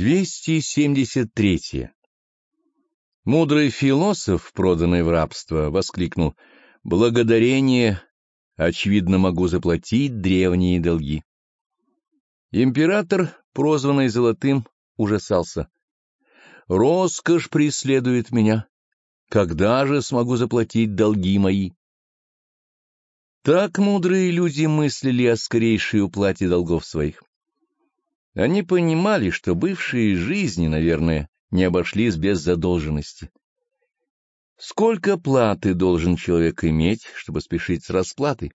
273. Мудрый философ, проданный в рабство, воскликнул «Благодарение, очевидно, могу заплатить древние долги». Император, прозванный Золотым, ужасался. «Роскошь преследует меня. Когда же смогу заплатить долги мои?» Так мудрые люди мыслили о скорейшей уплате долгов своих. Они понимали, что бывшие жизни, наверное, не обошлись без задолженности. Сколько платы должен человек иметь, чтобы спешить с расплатой?